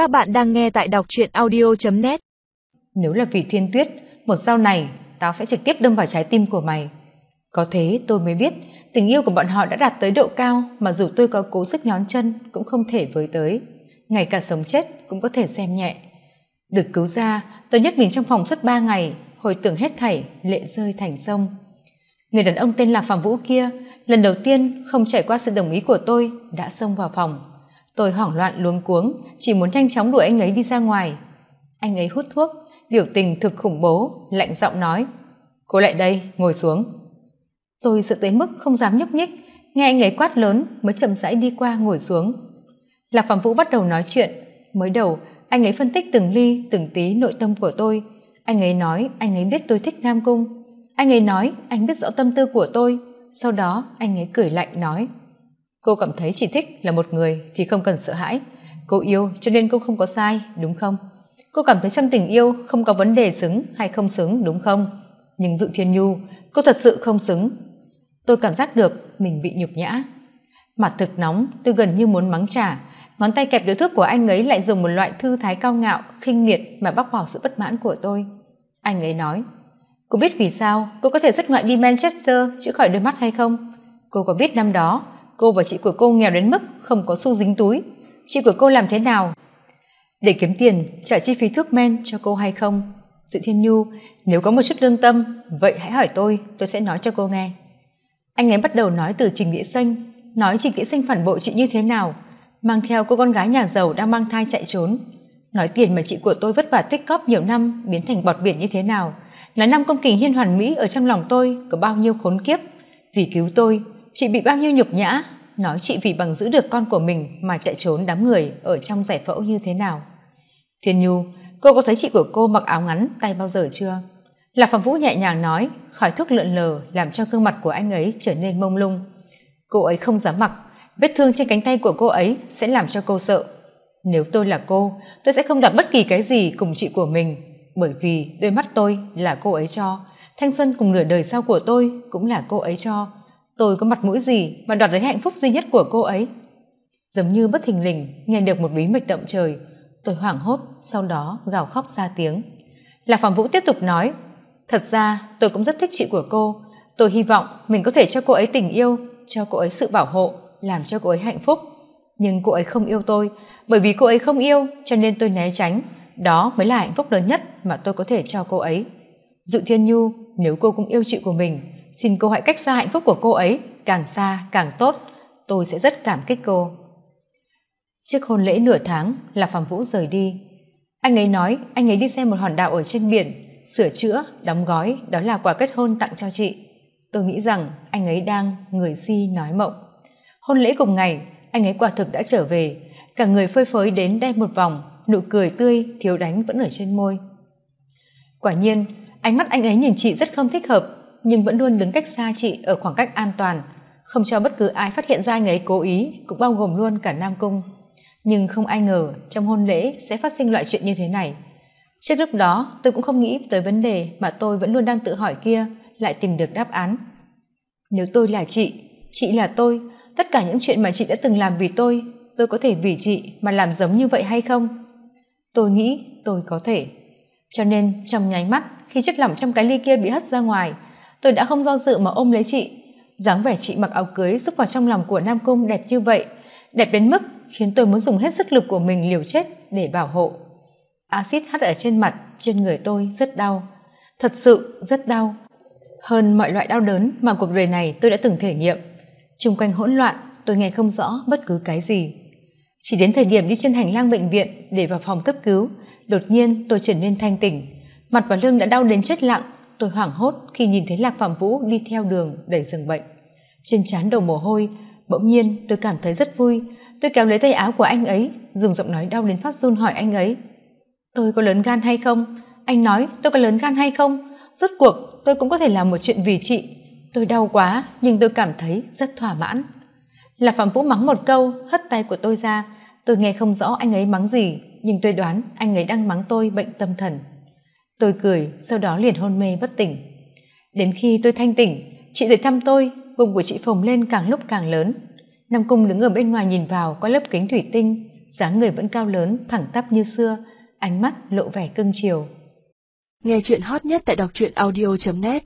Các bạn đang nghe tại đọc truyện audio.net Nếu là vì thiên tuyết, một sau này tao sẽ trực tiếp đâm vào trái tim của mày. Có thế tôi mới biết tình yêu của bọn họ đã đạt tới độ cao mà dù tôi có cố sức nhón chân cũng không thể với tới. Ngay cả sống chết cũng có thể xem nhẹ. Được cứu ra, tôi nhất mình trong phòng suốt ba ngày, hồi tưởng hết thảy, lệ rơi thành sông. Người đàn ông tên là Phạm Vũ kia, lần đầu tiên không trải qua sự đồng ý của tôi, đã xông vào phòng. Tôi hoảng loạn luống cuống, chỉ muốn nhanh chóng đuổi anh ấy đi ra ngoài. Anh ấy hút thuốc, biểu tình thực khủng bố, lạnh giọng nói. Cô lại đây, ngồi xuống. Tôi sợ tới mức không dám nhúc nhích, nghe anh ấy quát lớn mới chậm rãi đi qua ngồi xuống. Lạc Phạm Vũ bắt đầu nói chuyện. Mới đầu, anh ấy phân tích từng ly, từng tí nội tâm của tôi. Anh ấy nói anh ấy biết tôi thích Nam Cung. Anh ấy nói anh biết rõ tâm tư của tôi. Sau đó anh ấy cười lạnh nói cô cảm thấy chỉ thích là một người thì không cần sợ hãi. Cô yêu cho nên cô không có sai, đúng không? Cô cảm thấy trong tình yêu không có vấn đề xứng hay không xứng, đúng không? Nhưng dụ thiên nhu, cô thật sự không xứng. Tôi cảm giác được mình bị nhục nhã. Mặt thực nóng, tôi gần như muốn mắng trả. Ngón tay kẹp điếu thuốc của anh ấy lại dùng một loại thư thái cao ngạo, khinh miệt mà bóc bỏ sự bất mãn của tôi. Anh ấy nói, cô biết vì sao cô có thể xuất ngoại đi manchester chữa khỏi đôi mắt hay không? Cô có biết năm đó cô và chị của cô nghèo đến mức không có xu dính túi. Chị của cô làm thế nào? Để kiếm tiền, trả chi phí thuốc men cho cô hay không? Dự thiên nhu, nếu có một chút lương tâm, vậy hãy hỏi tôi tôi sẽ nói cho cô nghe. Anh ấy bắt đầu nói từ trình nghĩa xanh, nói trình nghĩa xanh phản bội chị như thế nào, mang theo cô con gái nhà giàu đang mang thai chạy trốn. Nói tiền mà chị của tôi vất vả tích cóp nhiều năm biến thành bọt biển như thế nào nói năm công kình hiên hoàn mỹ ở trong lòng tôi có bao nhiêu khốn kiếp. Vì cứu tôi chị bị bao nhiêu nhục nhã? Nói chị vì bằng giữ được con của mình mà chạy trốn đám người ở trong giải phẫu như thế nào? Thiên nhu, cô có thấy chị của cô mặc áo ngắn, tay bao giờ chưa? Lạc phạm vũ nhẹ nhàng nói, khỏi thuốc lượn lờ làm cho gương mặt của anh ấy trở nên mông lung. Cô ấy không dám mặc, vết thương trên cánh tay của cô ấy sẽ làm cho cô sợ. Nếu tôi là cô, tôi sẽ không đặt bất kỳ cái gì cùng chị của mình, bởi vì đôi mắt tôi là cô ấy cho. Thanh xuân cùng nửa đời sau của tôi cũng là cô ấy cho tôi có mặt mũi gì mà đoạt lấy hạnh phúc duy nhất của cô ấy? Giống như bất thình lình, nghe được một bí mật động trời, tôi hoảng hốt, sau đó gào khóc ra tiếng. Lạc phạm vũ tiếp tục nói, thật ra tôi cũng rất thích chị của cô. Tôi hy vọng mình có thể cho cô ấy tình yêu, cho cô ấy sự bảo hộ, làm cho cô ấy hạnh phúc. Nhưng cô ấy không yêu tôi, bởi vì cô ấy không yêu, cho nên tôi né tránh. Đó mới là hạnh phúc lớn nhất mà tôi có thể cho cô ấy. Dự thiên nhu, nếu cô cũng yêu chị của mình xin cô hãy cách xa hạnh phúc của cô ấy, càng xa càng tốt. Tôi sẽ rất cảm kích cô. Trước hôn lễ nửa tháng là phạm vũ rời đi. Anh ấy nói anh ấy đi xem một hòn đảo ở trên biển, sửa chữa, đóng gói, đó là quà kết hôn tặng cho chị. Tôi nghĩ rằng anh ấy đang người si nói mộng. Hôn lễ cùng ngày, anh ấy quả thực đã trở về. Cả người phơi phới đến đem một vòng, nụ cười tươi thiếu đánh vẫn ở trên môi. Quả nhiên, ánh mắt anh ấy nhìn chị rất không thích hợp nhưng vẫn luôn đứng cách xa chị ở khoảng cách an toàn. Không cho bất cứ ai phát hiện ra anh ấy cố ý, cũng bao gồm luôn cả nam cung. Nhưng không ai ngờ trong hôn lễ sẽ phát sinh loại chuyện như thế này. Trước lúc đó, tôi cũng không nghĩ tới vấn đề mà tôi vẫn luôn đang tự hỏi kia, lại tìm được đáp án. Nếu tôi là chị chị là tôi, tất cả những chuyện mà chị đã từng làm vì tôi tôi có thể vì chị mà làm giống như vậy hay không? Tôi nghĩ tôi có thể. Cho nên trong nháy mắt, khi chất lỏng trong cái ly kia bị hất ra ngoài tôi đã không do dự mà ôm lấy chị. Dáng vẻ chị mặc áo cưới giúp vào trong lòng của nam cung đẹp như vậy, đẹp đến mức khiến tôi muốn dùng hết sức lực của mình liều chết để bảo hộ. Acid hắt ở trên mặt, trên người tôi rất đau. Thật sự rất đau. Hơn mọi loại đau đớn mà cuộc đời này tôi đã từng thể nghiệm. Chung quanh hỗn loạn, tôi nghe không rõ bất cứ cái gì. Chỉ đến thời điểm đi trên hành lang bệnh viện để vào phòng cấp cứu, đột nhiên tôi trở nên thanh tỉnh. Mặt và lưng đã đau đến chết lặng tôi hoảng hốt khi nhìn thấy lạc phạm vũ đi theo đường đẩy giường bệnh. Trên trán đầu mồ hôi, bỗng nhiên tôi cảm thấy rất vui. Tôi kéo lấy tay áo của anh ấy, dùng giọng nói đau đến phát run hỏi anh ấy, tôi có lớn gan hay không? Anh nói, tôi có lớn gan hay không? Rốt cuộc, tôi cũng có thể làm một chuyện vì chị. Tôi đau quá, nhưng tôi cảm thấy rất thỏa mãn. Lạc phạm vũ mắng một câu, hất tay của tôi ra. Tôi nghe không rõ anh ấy mắng gì, nhưng tôi đoán anh ấy đang mắng tôi bệnh tâm thần tôi cười, sau đó liền hôn mê bất tỉnh. Đến khi tôi thanh tỉnh, chị tới thăm tôi, bụng của chị phồng lên càng lúc càng lớn. Nam cung đứng ở bên ngoài nhìn vào qua lớp kính thủy tinh, dáng người vẫn cao lớn, thẳng tắp như xưa, ánh mắt lộ vẻ cưng chiều. Nghe chuyện hot nhất tại đọc truyện audio net.